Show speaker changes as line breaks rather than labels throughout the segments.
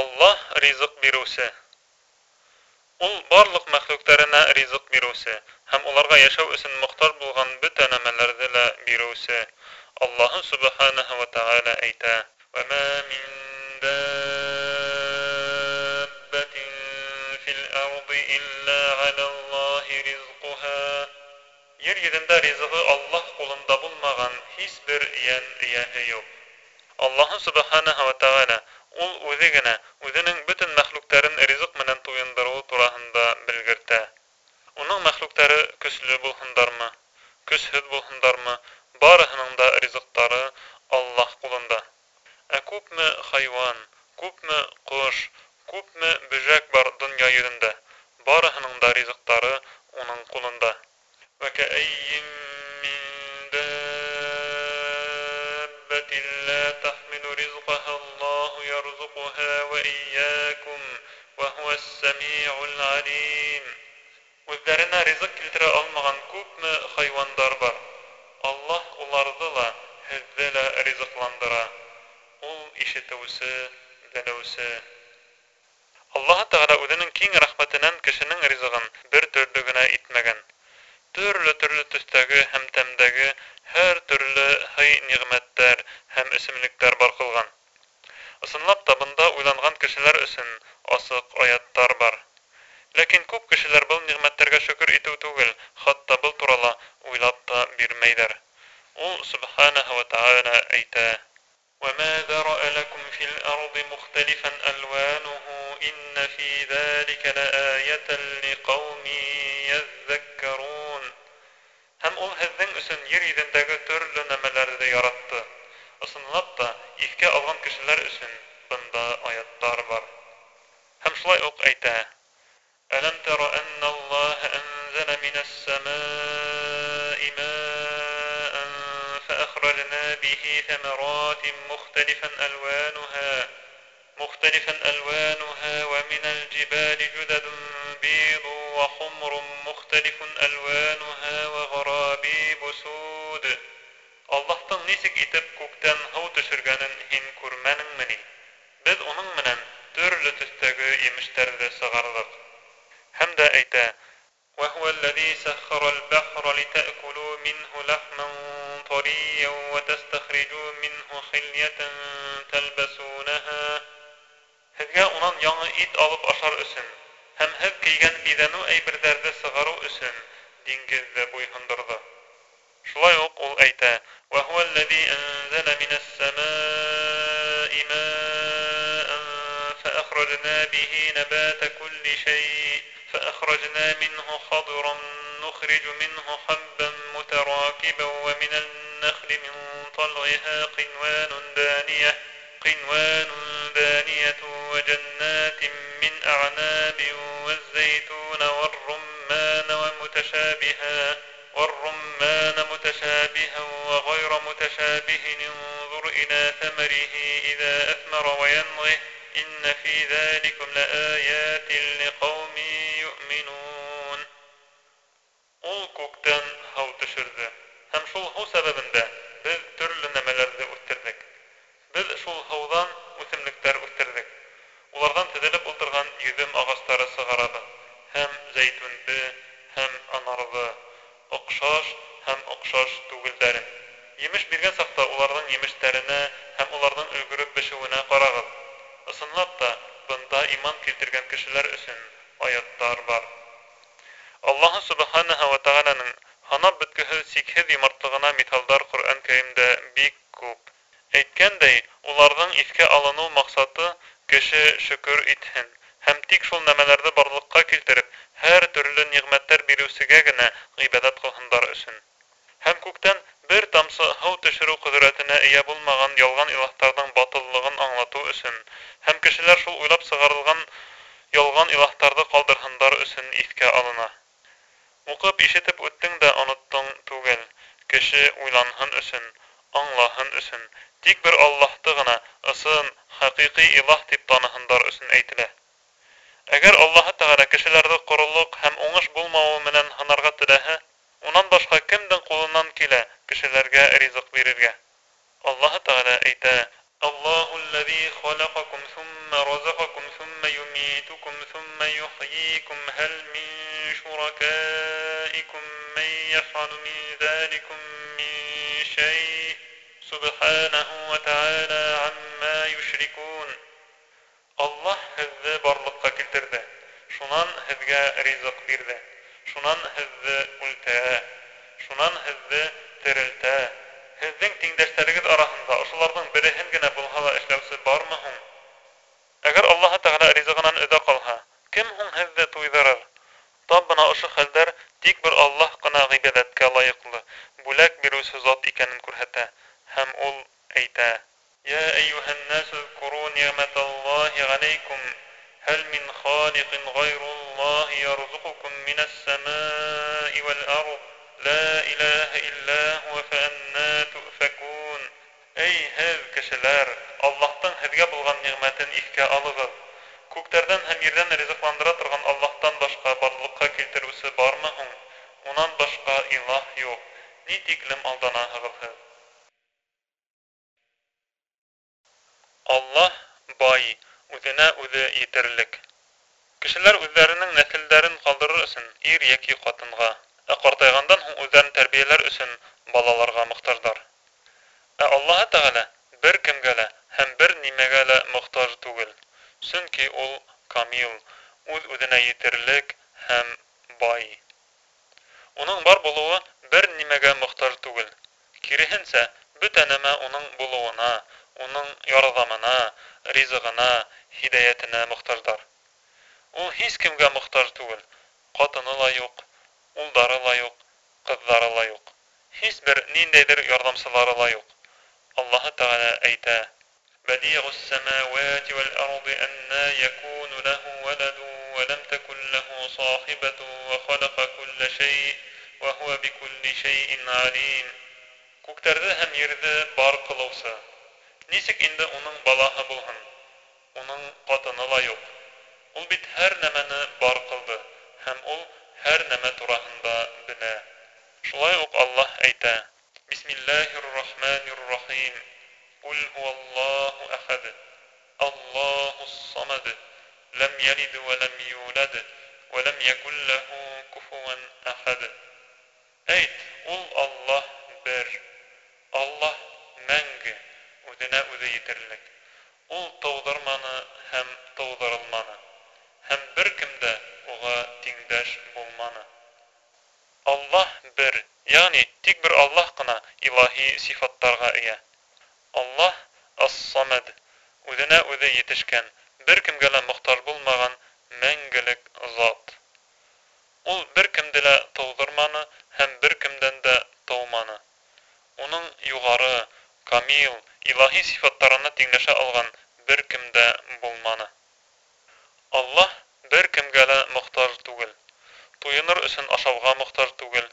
Аллаһ ризык бирүсе. Ул барлык мәхлуктарына ризык бирүсе һәм уларга яшәү өчен мохтаҗ булган бөтә нәмәләрне дә бирүсе. Аллаһ субханаһу ва тааля әйтә: "Ва ма мин даббатин фил арди илля алаллаһи ризкуха." Йер йөзендә ризыгы Аллаһ кулында булмаган һич бер ян ияһе юк. Аллаһ субханаһу ва тааля ул үзе генә үзенең бөтен мәхлуктарын ризык менән туендыруы тураһында белгертә. Уның мәхлуктары көчле булһындармы, көчһез булһындармы, барыһының да ризыктары Аллаһ кулында. Ә күпме хайван, күпме кош, күпме бөҗәк бар дөнья йөзендә, барыһының да ризыктары лә ризыкландыра. Ул ишетүсе, белүсе. Аллаһ Тәгалә үзенең киң рәхмәтеннән кешенең ризыгын бер төрле генә итмәгән. Төрле төрле төстәге һәм тәмдәге һәр төрле хай нигъмәттәр һәм исемлектәр бар кылган. Ысынлап та бында уйланган кешеләр өчен асык аяттар бар. Ләкин күп кешеләр был нигъмәттәргә шөкер итү түгел, хатта был турала уйлап та бирмәйҙәр. سبحانه وتعالى أيتا وما ذرأ لكم في الأرض مختلفا ألوانه إن في ذلك لآية لقوم يذكرون. هم أول هذين أسن يري ذن دقتر لنملار ذي يرد أسن لبطا إفكا أغان كشلر أسن بندا آيات داربر هم شلاي أوق أيتا ألم تر أن وأخرجنا به ثمرات مختلفا ألوانها مختلفا ألوانها ومن الجبال جدد بيض وحمر مختلف ألوانها وغرابيب سود Allah'tan nisik itip kuktan hau düşürgenin hin kurmenin mini. Biz onun minen türlü tüstegi imişterde sığardık. Hem de eyte, وَهُوَ الَّذ۪ي سَخَّرَ الْبَحْرَ لِتَأْكُلُوا مِنْهُ لَحْمًا طريا وتستخرجوا منه خلية تلبسونها Һеҙгә унан яңы ит алып ашар өсөн һәм һеҙ кейгән биҙәнү әйберҙәрҙе сығарыу өсөн диңгеҙҙе буйһондорҙо. Шулай уҡ ул әйтә: وهو الذي أنزل من السماء ماء فأخرجنا به نبات كل شيء فأخرجنا منه خضرا نخرج منه حبا متراكبا ومن النخل من طلعها قنوان دانية قنوان دانية وجنات من أعناب والزيتون والرمان ومتشابها والرمان متشابها وغير متشابه انظر إلى ثمره إذا أثمر وينضه إن في ذلكم لآيات لقوم يؤمنون. قل كُتًّا төшөрҙө. Һәм шул һыу сәбәбендә без төрлө нәмәләрҙе үҫтерҙек. Без шул һыуҙан үҫемлектәр үҫтерҙек. Уларҙан теҙелеп ултырған йөҙөм ағастары сығарабыҙ. Һәм зәйтүнде, һәм анарҙы, оҡшаш һәм оҡшаш түгелдәрен. Емеш биргән саҡта уларҙың емештәренә һәм уларҙың өлгөрөп бешеүенә ҡарағыҙ. Ысынлап та, бында иман килтергән кешеләр өсөн аяттар бар. Аллаһ субханаһу ва тааляның һанап бөткөһөҙ сикһеҙ йомартлығына миҫалдар Ҡөрьән Кәримдә бик күп. Әйткәндәй, уларҙың иҫкә алыныу маҡсаты кеше шөкөр итһен һәм тик шул нәмәләрҙе барлыҡҡа килтереп, һәр төрлө ниғмәттәр биреүсегә генә ғибәҙәт ҡылһындар өсөн. Һәм күктән бер тамсы һыу төшөрөү ҡөҙрәтенә эйә булмаған ялған илаһтарҙың батыллығын аңлатыу өсөн һәм кешеләр шул уйлап сығарылған ялған илаһтарҙы ҡалдырһындар өсөн иҫкә алына. Уҡып ишетеп үттең дә оноттоң түгел. Кеше уйланһын өсөн, аңлаһын өсөн, тик бер Аллаһты гына ысын, хакыйкый илаһ дип таныһындар өсөн әйтелә. Әгәр Аллаһ Тәгалә кешеләрҙе عما يشركون الله һеҙҙе барлыҡҡа килтерҙе. Шунан һеҙгә ризыҡ бирҙе. Шунан һеҙҙе үлтерә. Шунан һеҙҙе терелтә. Һеҙҙең тиңдәштәрегеҙ араһында ошоларҙың береһен генә булһа ла эшләүсе бармы һуң? Әгәр Аллаһ Тәғәлә ризығынан өҙә ҡалһа, кем һуң һеҙҙе туйҙырыр? Тап бына ошо хәлдәр тик бер Аллаһ ҡына ғибәҙәткә лайыҡлы, бүләк биреүсе зат икәнен күрһәтә. Һәм ул әйтә: يا أيها الناس اذكروا نعمة الله عليكم. هل من خالق غير الله يرزقكم من السماء والأرض؟ لا إله إلا هو فأنا تؤفكون. أي هذ كشلار الله تن قبل غن نعمة إفكاء لغض كوكتردن هم يردن رزق لاندراترغن الله تن باشقا بارلقا كيلتر وسبار إله يو نيتك لم ألدنا هغل Аллаһ бай, үҙенә үҙе етерлек. Кешеләр үҙҙәренең нәҫелдәрен ҡалдырыр өсөн ир йәки ҡатынға, ә ҡартайғандан һуң үҙҙәрен тәрбиәләр өсөн балаларға мохтаждар. Ә Аллаһ Тәғәлә бер кемгә лә һәм бер нимәгә лә мохтаж түгел. Сөнки ул камил, үҙ үҙенә етерлек һәм бай. Уның бар булыуы бер нимәгә мохтаж түгел. Киреһенсә, бөтә нәмә уның булыуына, уның ярҙамына, ризығына, һидаятына мохтаждар. Ул һис кемгә мохтаж түгел. Ҡатыны ла юҡ, улдары ла юҡ, ҡыҙҙары ла юҡ. Һис бер ниндәйҙер ярҙамсылары ла юҡ. Аллаһы Тәғәлә әйтә: "Бәдиғу السماوات والأرض أنى يكون له ولد ولم تكن له صاحبة وخلق كل شيء وهو بكل شيء عليم." Күктәрҙе һәм ерҙе бар ҡылыусы, Нисек инде уның балаһы булһын? Уның ҡатыны ла юҡ. Ул бит һәр нәмәне бар ҡылды, һәм ул һәр нәмә тураһында белә. Шулай уҡ Аллаһ әйтә: Бисмиллаһир-рахманир-рахим. Кул һуаллаһу ахад. Аллаһус-самад. Лам ялид ва лам юлад ва лам якул лаху куфуан ахад. Әйт, ул Аллаһ бер. Аллаһ мәңге үҙенә үҙе етерлек. Ул тыуҙырманы һәм тыуҙырылманы. Һәм бер кемдә уға тиңдәш булманы. Аллаһ бер, ягъни тик бер Аллаһ ҡына илаһи сифаттарға эйә. Аллаһ ас-самад, үҙенә үҙе етешкән, бер кемгә лә мохтаж булмаған мәңгелек зат. Ул бер кемде лә тыуҙырманы һәм бер кемдән дә тыуманы. Уның юғары, камил, илаһи сифаттарына тиңләшә алған бер кемдә булманы. Аллаһ бер кемгә лә мохтаж түгел. Туйыныр өсөн ашауға мохтаж түгел.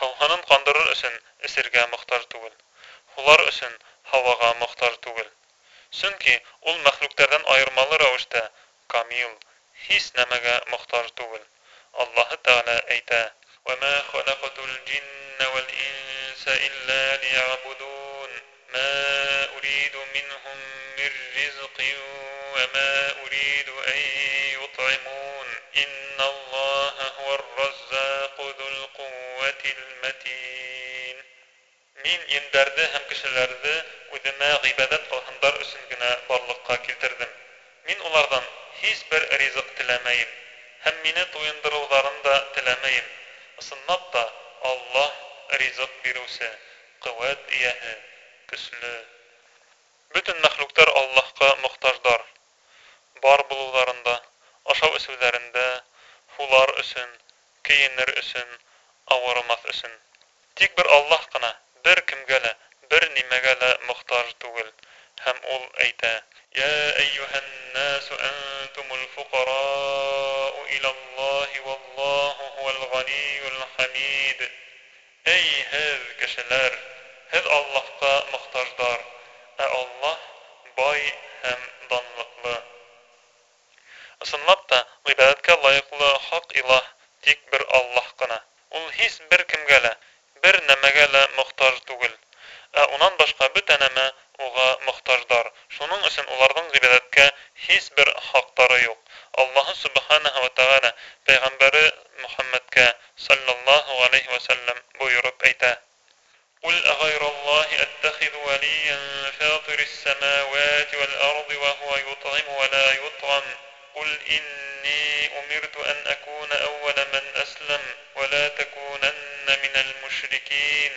Һауһанын ҡандырыр өсөн эсергә мохтаж түгел. Һулар өсөн һауаға мохтаж түгел. Сөнки ул мәхлүктәрҙән айырмалы рәүештә камил, һис нәмәгә мохтаж түгел. Аллаһы Тәғәлә әйтә: "Ва халақтул җинна вал инса илля лиябудун." ما أريد منهم من رزق وما أريد أن يطعمون إن الله هو الرزاق ذو القوة المتين Мин ендәрҙе һәм кешеләрҙе үҙемә ғибәҙәт ҡылһындар өсөн генә барлыҡҡа килтерҙем. Мин уларҙан һис бер ризыҡ теләмәйем һәм мине туйындырыуҙарын да теләмәйем. Ысынлап та, Аллаһ ризыҡ биреүсе, ҡеүәт эйәһе, көслө. Бөтөн мәхлүктәр Аллаһка мохтаждар. Бар булыуларында, ашау эсеүҙәрендә, һулар өсөн, кейенер өсөн, ауырымаҫ өсөн. Тик бер Аллаһ ҡына бер кемгә лә, бер нимәгә лә мохтаж түгел. Һәм ул әйтә: "Я әйюһән насу антумул фуқарау илаллаһи валлаһу хувал ганиюл хамид." Эй һеҙ кешеләр, Һеҙ Аллаһҡа мохтаждар, ә Аллаһ бай һәм данлыҡлы. Ысынлап та, ғибәҙәткә лайыҡлы хаҡ илаһ тик бер Аллаһ ҡына. Ул һис бер кемгә лә, бер нәмәгә лә мохтаж түгел. Ә унан башҡа бөтә нәмә уға мохтаждар. Шуның өсөн уларҙың ғибәдәткә һис бер хаҡтары юҡ. Аллаһы Субханаһу ва Тәғәлә пәйғәмбәре Мөхәммәдкә саллаллаһу алейхи ва саллям бойороп әйтә: قل أغير الله أتخذ وليا فاطر السماوات والأرض وهو يطعم ولا يطعم قل إني أمرت أن أكون أول من أسلم ولا تكونن من المشركين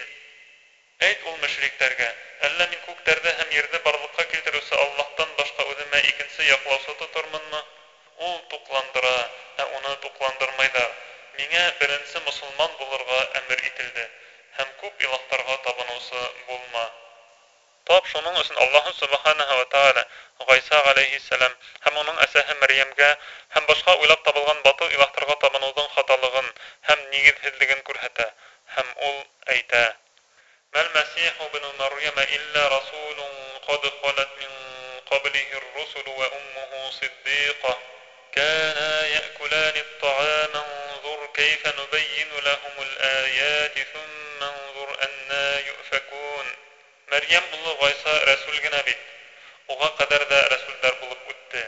Әйт ул мөшриктәргә, әллә мин күктәрҙә һәм ерҙе барлыҡҡа килтереүсе Аллаһтан башҡа үҙемә икенсе яҡлаусы тотормонмо? Ул туҡландыра, ә уны туҡландырмайҙар. Миңә беренсе мосолман булырға әмер ителде. Һәм күп илаһтарға табыныусы булма. Тап шуның өсөн Аллаһ Субханаһу ва Тааля Гайса алейһиссалам һәм уның әсәһе Мәрйәмгә һәм башҡа уйлап табылған батыл илаһтарға табыныуҙың хаталығын һәм нигеҙһеҙлеген күрһәтә. Һәм ул әйтә: ما المسيح ابن مريم إلا رسول قد خلت من قبله الرسل وأمه صديقة كانا يأكلان الطعام انظر كيف نبين لهم الآيات ثم انظر أنا يؤفكون Мәрйәм улы Ғайса рәсүл генә бит. Уға ҡәҙәр ҙә рәсүлдәр булып үтте.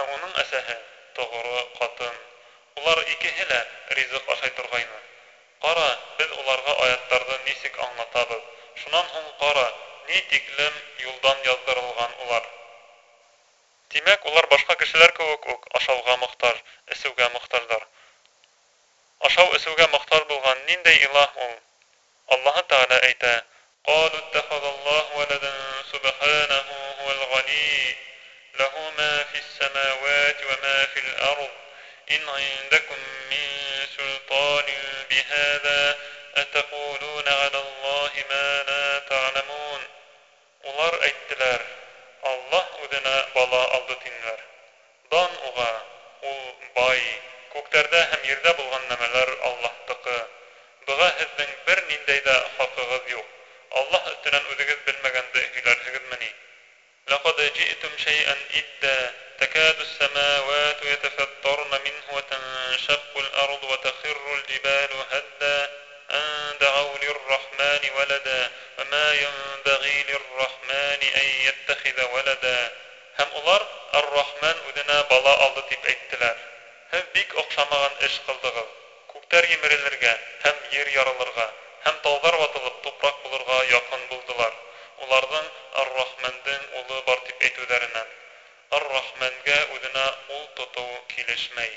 Ә уның әсәһе тоғро ҡатын. Улар икеһе лә ризыҡ ашай торғайны. Ҡара, беҙ уларға аяттарҙы нисек аңлатабыҙ. Шунан һуң ҡара, ни тиклем юлдан яҙҙырылған улар. Тимәк, улар башҡа кешеләр кеүек үк ашауға мохтаж, эсеүгә мохтаждар. Ашау-эсеүгә мохтаж булған ниндәй илаһ ул? Аллаһы Тәғәлә әйтә: قالوا اتخذ الله ولدا سبحانه هو الغني له ما في السماوات وما في الأرض إن عندكم من سلطان بهذا أتقولون على الله ما لا تعلمون Улар әйттеләр, Аллаһ үҙенә бала алды тинеләр. Дан уға, ул бай, күктәрҙә һәм ерҙә булған нәмәләр Аллаһтыҡы. Быға һеҙҙең бер ниндәй ҙә عليهم شيئا إدا تكاد السماوات يتفطرن منه وتنشق الأرض وتخر الجبال هدا أن دعوا للرحمن ولدا وما ينبغي للرحمن أن يتخذ ولدا Hem ular Ar-Rahman udina bala aldı tip ettiler. Hem bik okşamağın iş kıldığı, kukter yemirelirge, hem yer yaralarga, hem dağlar batılıp toprak bulurga yakın buldular. Уларҙың Ар-Рахмандың улы бар тип әйтеүҙәренән. Ар-Рахмангә үҙенә ул тотоу килешмәй.